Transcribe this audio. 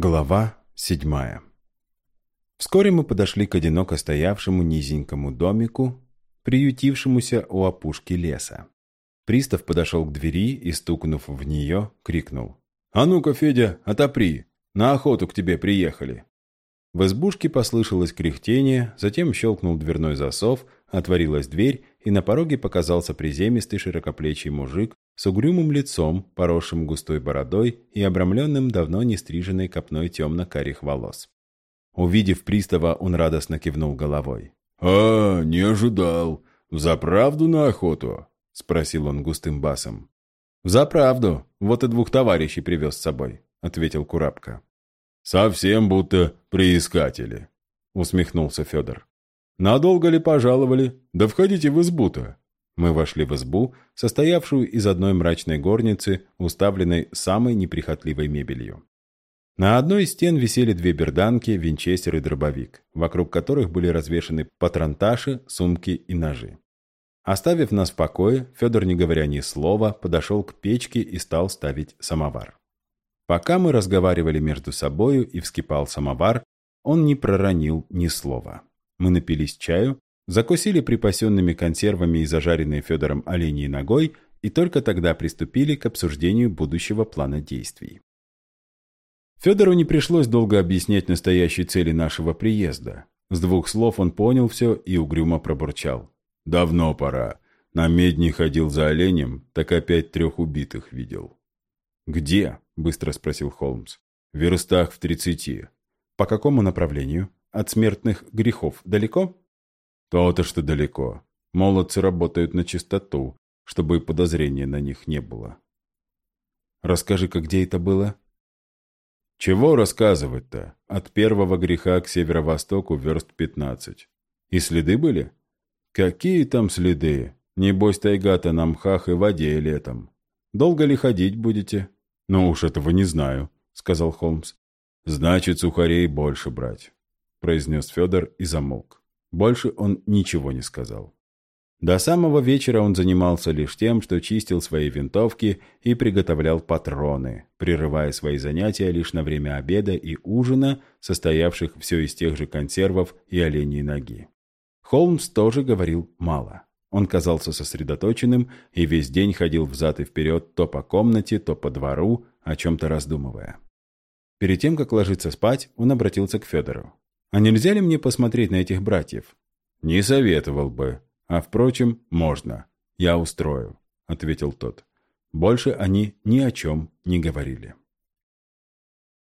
Глава седьмая Вскоре мы подошли к одиноко стоявшему низенькому домику, приютившемуся у опушки леса. Пристав подошел к двери и, стукнув в нее, крикнул. «А ну-ка, Федя, отопри! На охоту к тебе приехали!» В избушке послышалось кряхтение, затем щелкнул дверной засов, отворилась дверь, и на пороге показался приземистый широкоплечий мужик с угрюмым лицом, поросшим густой бородой и обрамленным давно не стриженной копной темно-карих волос. Увидев пристава, он радостно кивнул головой. «А, не ожидал. Взаправду на охоту?» — спросил он густым басом. «Взаправду. Вот и двух товарищей привез с собой», — ответил Курапка. «Совсем будто приискатели», — усмехнулся Федор. «Надолго ли пожаловали? Да входите в избу-то». Мы вошли в избу, состоявшую из одной мрачной горницы, уставленной самой неприхотливой мебелью. На одной из стен висели две берданки, винчестер и дробовик, вокруг которых были развешаны патронташи, сумки и ножи. Оставив нас в покое, Федор, не говоря ни слова, подошел к печке и стал ставить самовар. Пока мы разговаривали между собою и вскипал самовар, он не проронил ни слова. Мы напились чаю, закусили припасенными консервами и зажаренной Федором оленей ногой и только тогда приступили к обсуждению будущего плана действий. Федору не пришлось долго объяснять настоящей цели нашего приезда. С двух слов он понял все и угрюмо пробурчал. «Давно пора. На медни ходил за оленем, так опять трех убитых видел». «Где?» – быстро спросил Холмс. «В верстах в тридцати». «По какому направлению? От смертных грехов далеко?» То-то, что далеко. Молодцы работают на чистоту, чтобы и подозрения на них не было. Расскажи-ка, где это было? Чего рассказывать-то? От первого греха к северо-востоку верст пятнадцать. И следы были? Какие там следы? Небось, тайга-то на мхах и воде летом. Долго ли ходить будете? Ну уж этого не знаю, сказал Холмс. Значит, сухарей больше брать, произнес Федор и замолк. Больше он ничего не сказал. До самого вечера он занимался лишь тем, что чистил свои винтовки и приготовлял патроны, прерывая свои занятия лишь на время обеда и ужина, состоявших все из тех же консервов и оленьей ноги. Холмс тоже говорил мало. Он казался сосредоточенным и весь день ходил взад и вперед то по комнате, то по двору, о чем-то раздумывая. Перед тем, как ложиться спать, он обратился к Федору. А нельзя ли мне посмотреть на этих братьев? Не советовал бы. А впрочем, можно. Я устрою, ответил тот. Больше они ни о чем не говорили.